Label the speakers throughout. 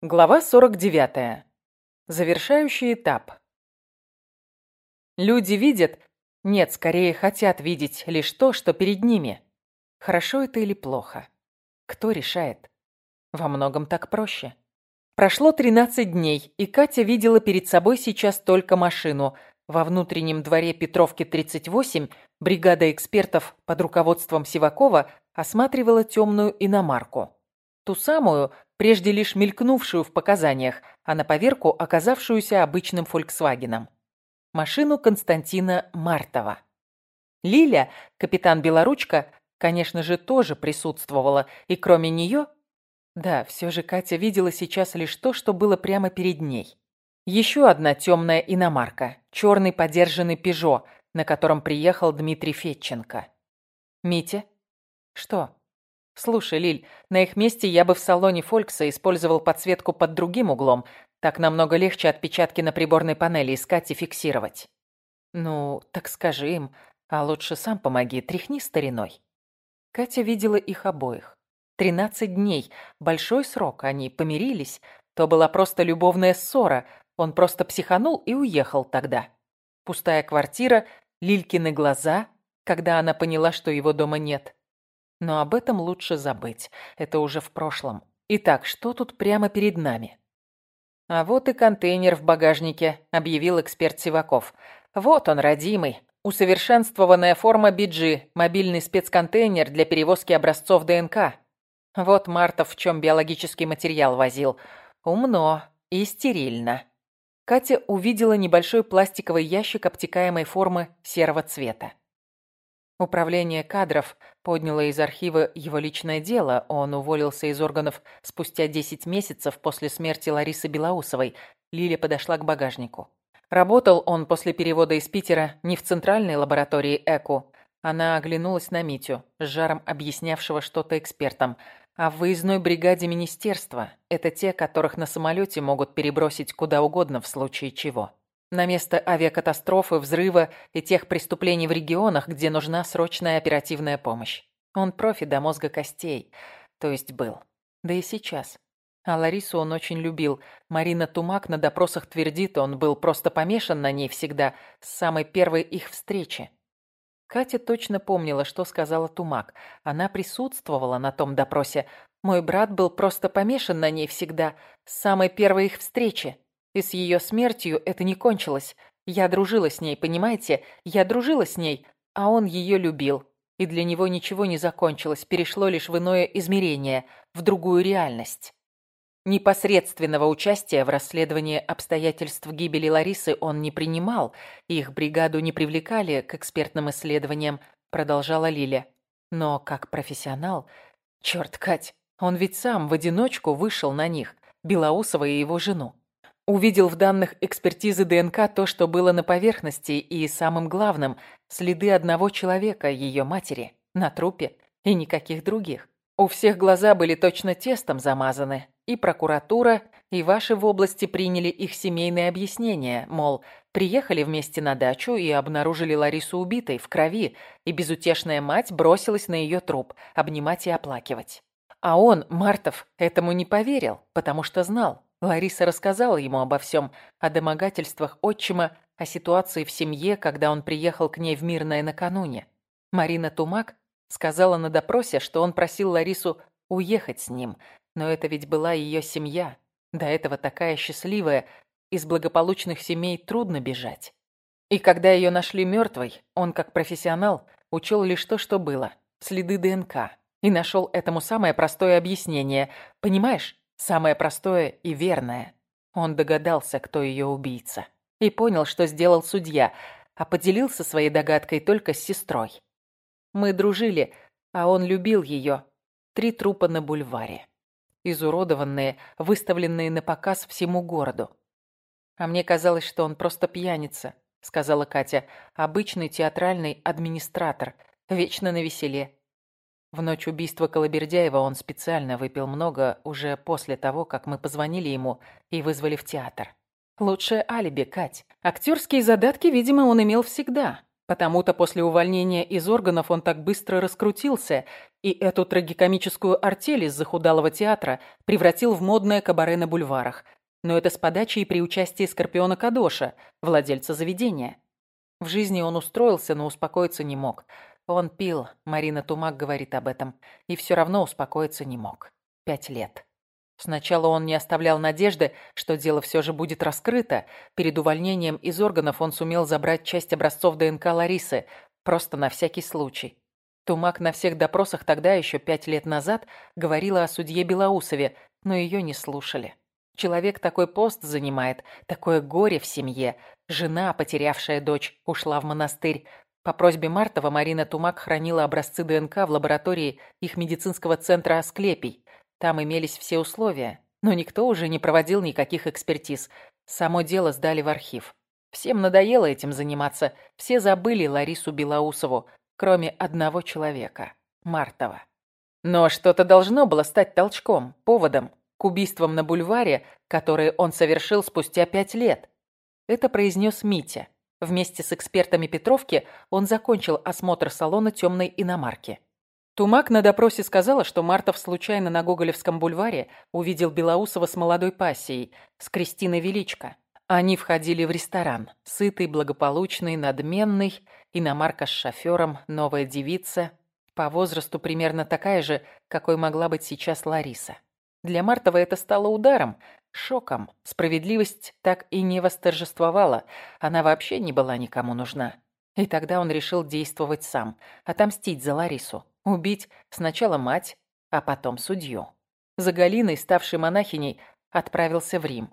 Speaker 1: Глава 49. Завершающий этап. Люди видят, нет, скорее хотят видеть лишь то, что перед ними. Хорошо это или плохо? Кто решает? Во многом так проще. Прошло 13 дней, и Катя видела перед собой сейчас только машину. Во внутреннем дворе Петровки 38 бригада экспертов под руководством Сивакова осматривала темную иномарку. Ту самую, прежде лишь мелькнувшую в показаниях, а на поверку оказавшуюся обычным «Фольксвагеном». Машину Константина Мартова. Лиля, капитан Белоручка, конечно же, тоже присутствовала, и кроме нее... Да, все же Катя видела сейчас лишь то, что было прямо перед ней. Еще одна темная иномарка, черный подержанный «Пежо», на котором приехал Дмитрий Фетченко. «Митя?» «Что?» «Слушай, Лиль, на их месте я бы в салоне Фолькса использовал подсветку под другим углом. Так намного легче отпечатки на приборной панели искать и фиксировать». «Ну, так скажи им. А лучше сам помоги, тряхни стариной». Катя видела их обоих. Тринадцать дней. Большой срок. Они помирились. То была просто любовная ссора. Он просто психанул и уехал тогда. Пустая квартира, Лилькины глаза, когда она поняла, что его дома нет. Но об этом лучше забыть. Это уже в прошлом. Итак, что тут прямо перед нами? А вот и контейнер в багажнике, объявил эксперт Сиваков. Вот он, родимый. Усовершенствованная форма BG, мобильный спецконтейнер для перевозки образцов ДНК. Вот Мартов в чем биологический материал возил. Умно и стерильно. Катя увидела небольшой пластиковый ящик обтекаемой формы серого цвета. Управление кадров подняло из архива его личное дело. Он уволился из органов спустя 10 месяцев после смерти Ларисы Белоусовой. Лиля подошла к багажнику. Работал он после перевода из Питера не в центральной лаборатории ЭКУ. Она оглянулась на Митю, с жаром объяснявшего что-то экспертам. А в выездной бригаде министерства. Это те, которых на самолете могут перебросить куда угодно в случае чего. На место авиакатастрофы, взрыва и тех преступлений в регионах, где нужна срочная оперативная помощь. Он профи до мозга костей. То есть был. Да и сейчас. А Ларису он очень любил. Марина Тумак на допросах твердит, он был просто помешан на ней всегда, с самой первой их встречи. Катя точно помнила, что сказала Тумак. Она присутствовала на том допросе. Мой брат был просто помешан на ней всегда, с самой первой их встречи. И с ее смертью это не кончилось. Я дружила с ней, понимаете? Я дружила с ней, а он ее любил. И для него ничего не закончилось, перешло лишь в иное измерение, в другую реальность. Непосредственного участия в расследовании обстоятельств гибели Ларисы он не принимал, их бригаду не привлекали к экспертным исследованиям, продолжала Лиля. Но как профессионал... Черт, Кать, он ведь сам в одиночку вышел на них, Белоусова и его жену. Увидел в данных экспертизы ДНК то, что было на поверхности, и самым главным – следы одного человека, ее матери, на трупе, и никаких других. У всех глаза были точно тестом замазаны. И прокуратура, и ваши в области приняли их семейные объяснения, мол, приехали вместе на дачу и обнаружили Ларису убитой, в крови, и безутешная мать бросилась на ее труп, обнимать и оплакивать. А он, Мартов, этому не поверил, потому что знал, Лариса рассказала ему обо всем, о домогательствах отчима, о ситуации в семье, когда он приехал к ней в Мирное накануне. Марина Тумак сказала на допросе, что он просил Ларису уехать с ним, но это ведь была ее семья. До этого такая счастливая, из благополучных семей трудно бежать. И когда ее нашли мертвой, он, как профессионал, учел лишь то, что было, следы ДНК, и нашел этому самое простое объяснение. Понимаешь? Самое простое и верное. Он догадался, кто ее убийца. И понял, что сделал судья, а поделился своей догадкой только с сестрой. Мы дружили, а он любил ее. Три трупа на бульваре. Изуродованные, выставленные на показ всему городу. А мне казалось, что он просто пьяница, сказала Катя. Обычный театральный администратор, вечно на веселе. В ночь убийства Колобердяева он специально выпил много уже после того, как мы позвонили ему и вызвали в театр. Лучшее алиби, Кать. Актерские задатки, видимо, он имел всегда. Потому-то после увольнения из органов он так быстро раскрутился и эту трагикомическую артель из захудалого театра превратил в модное кабаре на бульварах. Но это с подачей при участии Скорпиона Кадоша, владельца заведения. В жизни он устроился, но успокоиться не мог. Он пил, Марина Тумак говорит об этом, и все равно успокоиться не мог. Пять лет. Сначала он не оставлял надежды, что дело все же будет раскрыто. Перед увольнением из органов он сумел забрать часть образцов ДНК Ларисы, просто на всякий случай. Тумак на всех допросах тогда, еще пять лет назад, говорила о судье Белоусове, но ее не слушали. Человек такой пост занимает, такое горе в семье. Жена, потерявшая дочь, ушла в монастырь. По просьбе Мартова Марина Тумак хранила образцы ДНК в лаборатории их медицинского центра «Асклепий». Там имелись все условия, но никто уже не проводил никаких экспертиз. Само дело сдали в архив. Всем надоело этим заниматься, все забыли Ларису Белоусову, кроме одного человека – Мартова. Но что-то должно было стать толчком, поводом к убийствам на бульваре, которые он совершил спустя пять лет. Это произнес Митя. Вместе с экспертами Петровки он закончил осмотр салона темной иномарки. Тумак на допросе сказала, что Мартов случайно на Гоголевском бульваре увидел Белоусова с молодой пассией, с Кристиной Величко. Они входили в ресторан. Сытый, благополучный, надменный, иномарка с шофером, новая девица. По возрасту примерно такая же, какой могла быть сейчас Лариса. Для Мартова это стало ударом, шоком. Справедливость так и не восторжествовала. Она вообще не была никому нужна. И тогда он решил действовать сам, отомстить за Ларису. Убить сначала мать, а потом судью. За Галиной, ставшей монахиней, отправился в Рим.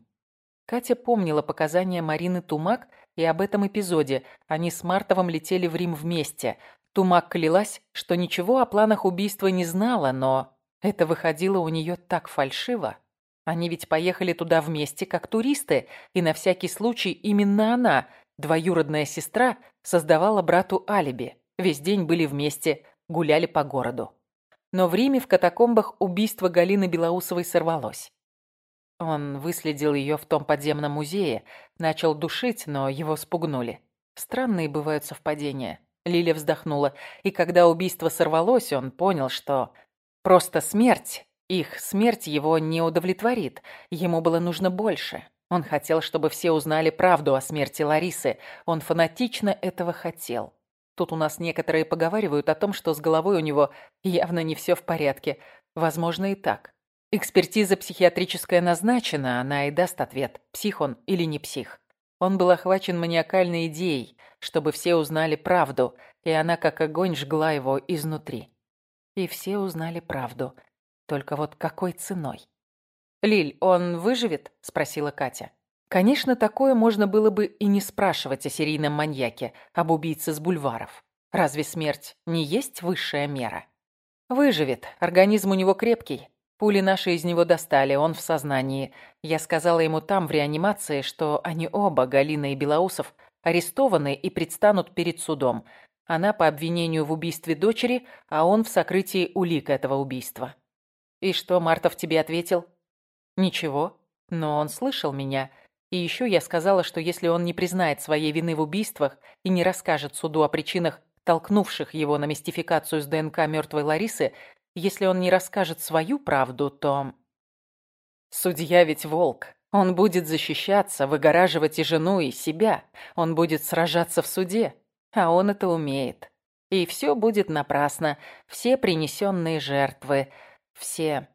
Speaker 1: Катя помнила показания Марины Тумак и об этом эпизоде. Они с Мартовым летели в Рим вместе. Тумак клялась, что ничего о планах убийства не знала, но это выходило у нее так фальшиво. Они ведь поехали туда вместе, как туристы, и на всякий случай именно она, двоюродная сестра, создавала брату алиби. Весь день были вместе, гуляли по городу. Но в Риме в катакомбах убийство Галины Белоусовой сорвалось. Он выследил ее в том подземном музее, начал душить, но его спугнули. Странные бывают совпадения. Лиля вздохнула, и когда убийство сорвалось, он понял, что просто смерть, их смерть его не удовлетворит. Ему было нужно больше. Он хотел, чтобы все узнали правду о смерти Ларисы. Он фанатично этого хотел. Тут у нас некоторые поговаривают о том, что с головой у него явно не все в порядке. Возможно и так. Экспертиза психиатрическая назначена, она и даст ответ, псих он или не псих. Он был охвачен маниакальной идеей, чтобы все узнали правду, и она как огонь жгла его изнутри. И все узнали правду. Только вот какой ценой? «Лиль, он выживет?» – спросила Катя. Конечно, такое можно было бы и не спрашивать о серийном маньяке, об убийце с бульваров. Разве смерть не есть высшая мера? Выживет, организм у него крепкий. Пули наши из него достали, он в сознании. Я сказала ему там, в реанимации, что они оба, Галина и Белоусов, арестованы и предстанут перед судом. Она по обвинению в убийстве дочери, а он в сокрытии улик этого убийства. И что Мартов тебе ответил? Ничего, но он слышал меня – и еще я сказала, что если он не признает своей вины в убийствах и не расскажет суду о причинах, толкнувших его на мистификацию с ДНК мертвой Ларисы, если он не расскажет свою правду, то... Судья ведь волк. Он будет защищаться, выгораживать и жену, и себя. Он будет сражаться в суде. А он это умеет. И все будет напрасно. Все принесенные жертвы. Все...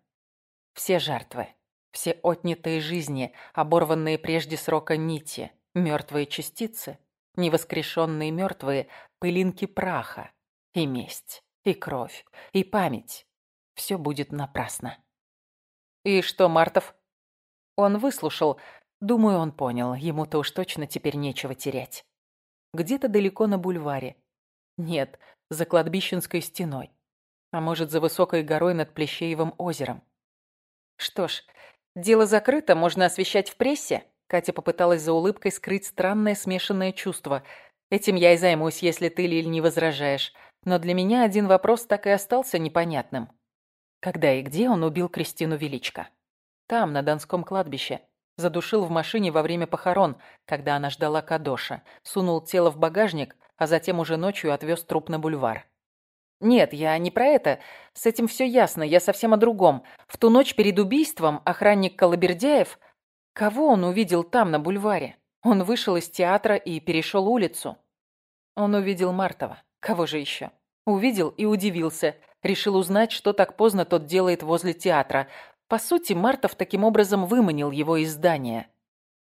Speaker 1: Все жертвы. Все отнятые жизни, оборванные прежде срока нити, мертвые частицы, невоскрешенные мертвые, пылинки праха, и месть, и кровь, и память. Все будет напрасно. И что, Мартов? Он выслушал. Думаю, он понял. Ему-то уж точно теперь нечего терять. Где-то далеко на бульваре. Нет, за кладбищенской стеной. А может, за высокой горой над Плещеевым озером. Что ж, Дело закрыто, можно освещать в прессе. Катя попыталась за улыбкой скрыть странное смешанное чувство. Этим я и займусь, если ты, Лиль, не возражаешь. Но для меня один вопрос так и остался непонятным. Когда и где он убил Кристину Величко? Там, на Донском кладбище. Задушил в машине во время похорон, когда она ждала Кадоша. Сунул тело в багажник, а затем уже ночью отвез труп на бульвар. «Нет, я не про это. С этим все ясно. Я совсем о другом. В ту ночь перед убийством охранник Колобердяев... Кого он увидел там, на бульваре? Он вышел из театра и перешел улицу. Он увидел Мартова. Кого же еще? Увидел и удивился. Решил узнать, что так поздно тот делает возле театра. По сути, Мартов таким образом выманил его из здания.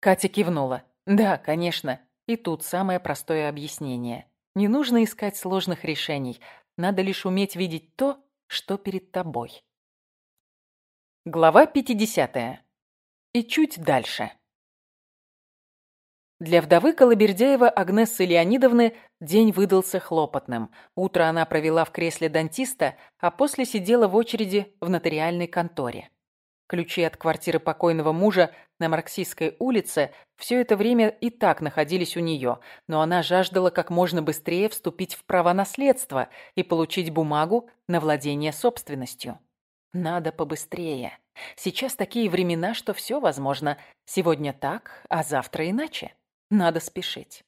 Speaker 1: Катя кивнула. «Да, конечно. И тут самое простое объяснение. Не нужно искать сложных решений. Надо лишь уметь видеть то, что перед тобой». Глава 50. И чуть дальше. Для вдовы Колобердяева Агнессы Леонидовны день выдался хлопотным. Утро она провела в кресле дантиста, а после сидела в очереди в нотариальной конторе. Ключи от квартиры покойного мужа на Марксистской улице все это время и так находились у нее, но она жаждала как можно быстрее вступить в право наследства и получить бумагу на владение собственностью. Надо побыстрее. Сейчас такие времена, что все возможно. Сегодня так, а завтра иначе. Надо спешить.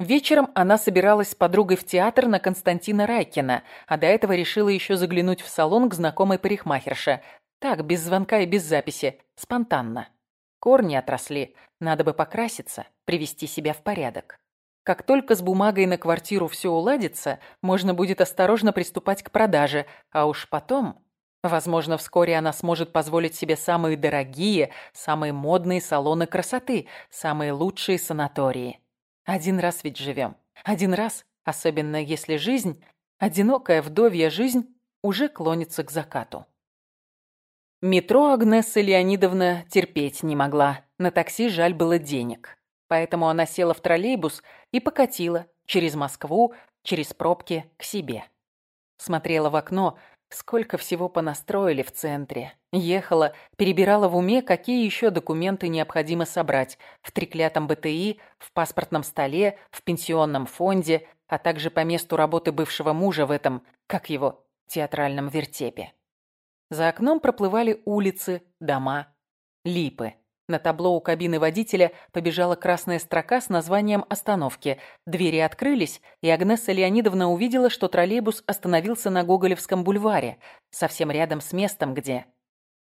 Speaker 1: Вечером она собиралась с подругой в театр на Константина Райкина, а до этого решила еще заглянуть в салон к знакомой парикмахерше, так, без звонка и без записи. Спонтанно. Корни отросли. Надо бы покраситься, привести себя в порядок. Как только с бумагой на квартиру все уладится, можно будет осторожно приступать к продаже, а уж потом... Возможно, вскоре она сможет позволить себе самые дорогие, самые модные салоны красоты, самые лучшие санатории. Один раз ведь живем. Один раз, особенно если жизнь, одинокая вдовья жизнь, уже клонится к закату. Метро Агнесса Леонидовна терпеть не могла. На такси жаль было денег. Поэтому она села в троллейбус и покатила через Москву, через пробки к себе. Смотрела в окно, сколько всего понастроили в центре. Ехала, перебирала в уме, какие еще документы необходимо собрать в треклятом БТИ, в паспортном столе, в пенсионном фонде, а также по месту работы бывшего мужа в этом, как его, театральном вертепе. За окном проплывали улицы, дома, липы. На табло у кабины водителя побежала красная строка с названием остановки. Двери открылись, и Агнесса Леонидовна увидела, что троллейбус остановился на Гоголевском бульваре, совсем рядом с местом, где...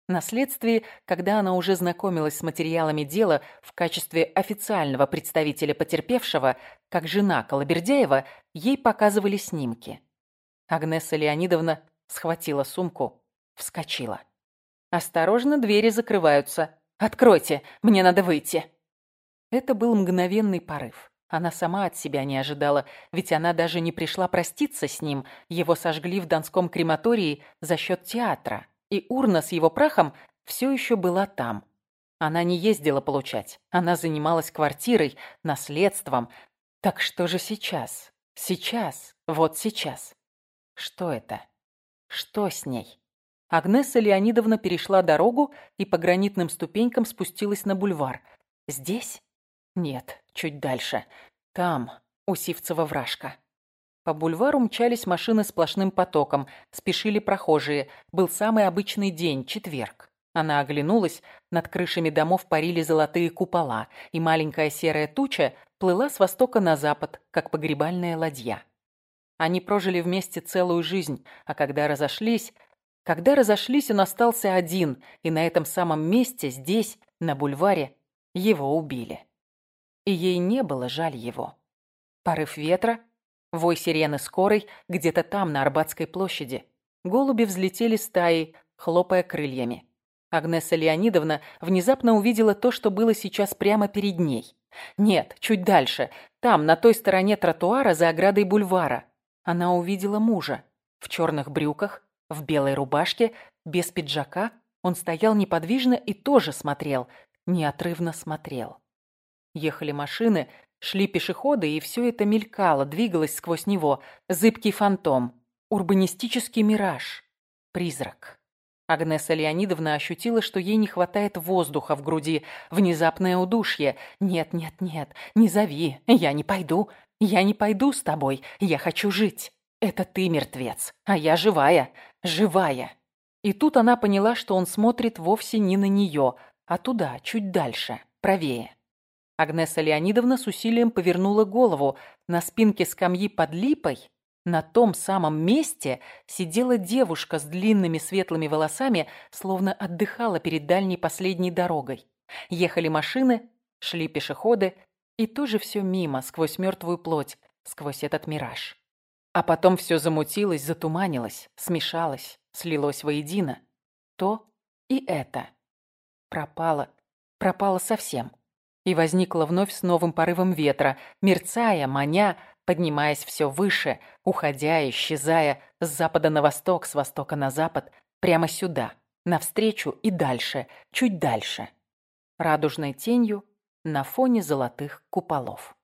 Speaker 1: На следствии, когда она уже знакомилась с материалами дела в качестве официального представителя потерпевшего, как жена Колобердяева, ей показывали снимки. Агнесса Леонидовна схватила сумку, Вскочила. «Осторожно, двери закрываются. Откройте, мне надо выйти». Это был мгновенный порыв. Она сама от себя не ожидала, ведь она даже не пришла проститься с ним. Его сожгли в Донском крематории за счет театра, и урна с его прахом все еще была там. Она не ездила получать, она занималась квартирой, наследством. Так что же сейчас? Сейчас, вот сейчас. Что это? Что с ней? Агнесса Леонидовна перешла дорогу и по гранитным ступенькам спустилась на бульвар. Здесь? Нет, чуть дальше. Там, у Сивцева вражка. По бульвару мчались машины сплошным потоком, спешили прохожие. Был самый обычный день, четверг. Она оглянулась, над крышами домов парили золотые купола, и маленькая серая туча плыла с востока на запад, как погребальная ладья. Они прожили вместе целую жизнь, а когда разошлись, когда разошлись, он остался один, и на этом самом месте, здесь, на бульваре, его убили. И ей не было жаль его. Порыв ветра, вой сирены скорой где-то там, на Арбатской площади. Голуби взлетели стаей, хлопая крыльями. Агнеса Леонидовна внезапно увидела то, что было сейчас прямо перед ней. Нет, чуть дальше, там, на той стороне тротуара за оградой бульвара. Она увидела мужа в черных брюках, в белой рубашке, без пиджака, он стоял неподвижно и тоже смотрел, неотрывно смотрел. Ехали машины, шли пешеходы, и все это мелькало, двигалось сквозь него. Зыбкий фантом, урбанистический мираж, призрак. Агнеса Леонидовна ощутила, что ей не хватает воздуха в груди, внезапное удушье. «Нет, нет, нет, не зови, я не пойду, я не пойду с тобой, я хочу жить». «Это ты мертвец, а я живая, живая». И тут она поняла, что он смотрит вовсе не на нее, а туда, чуть дальше, правее. Агнеса Леонидовна с усилием повернула голову. На спинке скамьи под липой, на том самом месте, сидела девушка с длинными светлыми волосами, словно отдыхала перед дальней последней дорогой. Ехали машины, шли пешеходы, и тоже все мимо, сквозь мертвую плоть, сквозь этот мираж. А потом все замутилось, затуманилось, смешалось, слилось воедино. То и это. Пропало, пропало совсем и возникла вновь с новым порывом ветра, мерцая, маня, поднимаясь все выше, уходя, исчезая с запада на восток, с востока на запад, прямо сюда, навстречу и дальше, чуть дальше, радужной тенью на фоне золотых куполов.